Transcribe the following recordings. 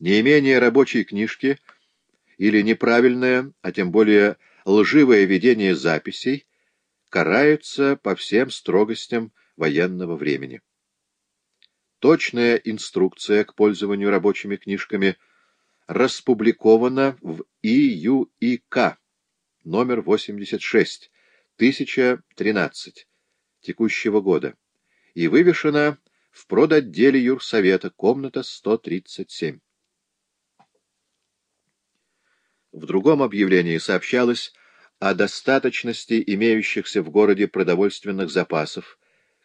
Неимение рабочей книжки или неправильное, а тем более лживое ведение записей караются по всем строгостям военного времени. Точная инструкция к пользованию рабочими книжками распубликована в ИЮИК номер 86, 1013 текущего года и вывешена в продотделе юрсовета, комната 137. В другом объявлении сообщалось о достаточности имеющихся в городе продовольственных запасов,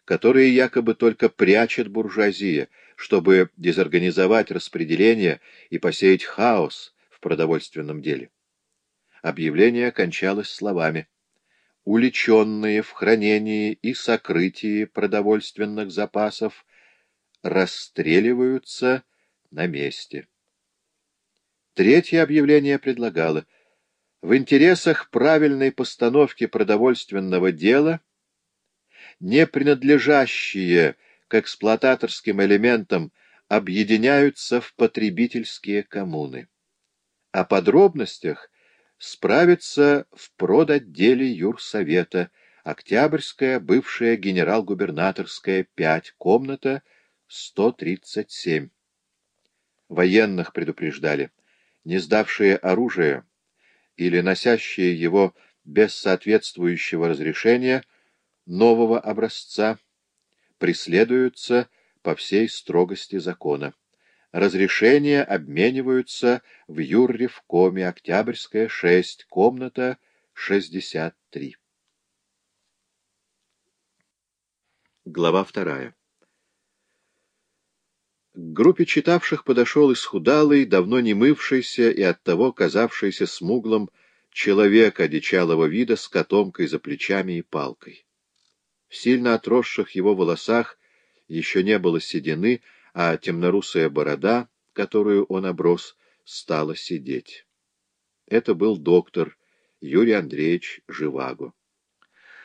которые якобы только прячет буржуазия, чтобы дезорганизовать распределение и посеять хаос в продовольственном деле. Объявление кончалось словами «Уличенные в хранении и сокрытии продовольственных запасов расстреливаются на месте». Третье объявление предлагало в интересах правильной постановки продовольственного дела не принадлежащие к эксплуататорским элементам объединяются в потребительские коммуны. О подробностях справится в продотделе юрсовета Октябрьская, бывшая генерал-губернаторская, 5, комната 137. Военных предупреждали не сдавшие оружие или носящие его без соответствующего разрешения нового образца преследуются по всей строгости закона. Разрешения обмениваются в Юрревкоме, Октябрьская, 6, комната 63. Глава вторая. Группе читавших подошел исхудалый, давно не мывшийся и оттого казавшийся смуглым человек одичалого вида с котомкой за плечами и палкой. В сильно отросших его волосах еще не было седины, а темнорусая борода, которую он оброс, стала сидеть. Это был доктор Юрий Андреевич Живаго.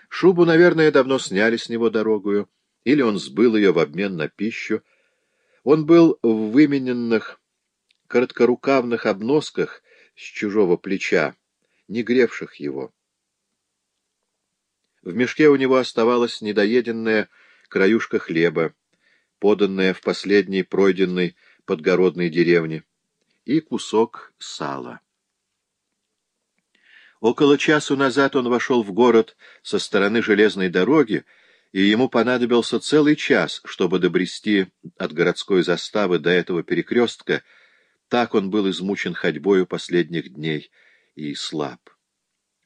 Шубу, наверное, давно сняли с него дорогую, или он сбыл ее в обмен на пищу, он был в вымененных короткорукавных обносках с чужого плеча, не гревших его. В мешке у него оставалась недоеденная краюшка хлеба, поданная в последней пройденной подгородной деревне, и кусок сала. Около часу назад он вошел в город со стороны железной дороги, и ему понадобился целый час, чтобы добрести от городской заставы до этого перекрестка, так он был измучен ходьбою последних дней и слаб.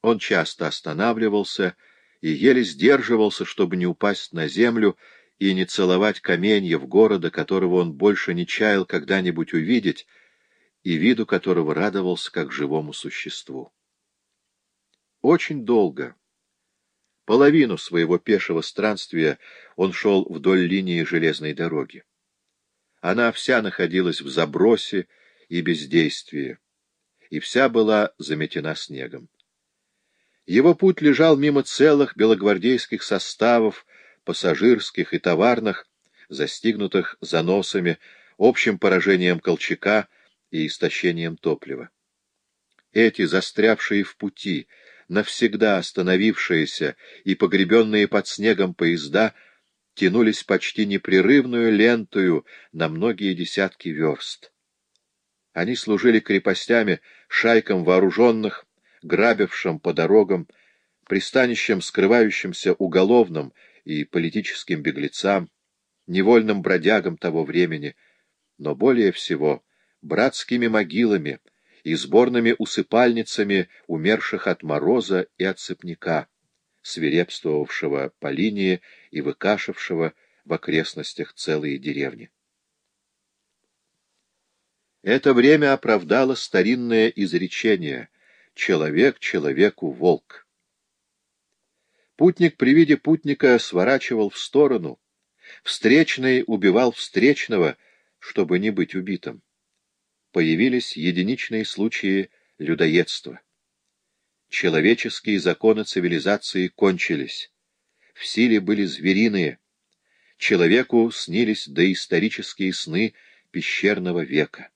Он часто останавливался и еле сдерживался, чтобы не упасть на землю и не целовать каменьев города, которого он больше не чаял когда-нибудь увидеть, и виду которого радовался как живому существу. Очень долго Половину своего пешего странствия он шел вдоль линии железной дороги. Она вся находилась в забросе и бездействии, и вся была заметена снегом. Его путь лежал мимо целых белогвардейских составов, пассажирских и товарных, застигнутых заносами, общим поражением Колчака и истощением топлива. Эти, застрявшие в пути, навсегда остановившиеся и погребенные под снегом поезда тянулись почти непрерывную лентую на многие десятки верст. Они служили крепостями шайкам вооруженных, грабившим по дорогам, пристанищем скрывающимся уголовным и политическим беглецам, невольным бродягам того времени, но более всего братскими могилами — и сборными усыпальницами умерших от мороза и от цепняка, свирепствовавшего по линии и выкашившего в окрестностях целые деревни. Это время оправдало старинное изречение «человек человеку волк». Путник при виде путника сворачивал в сторону, встречный убивал встречного, чтобы не быть убитым появились единичные случаи людоедства. Человеческие законы цивилизации кончились. В силе были звериные. Человеку снились доисторические сны пещерного века.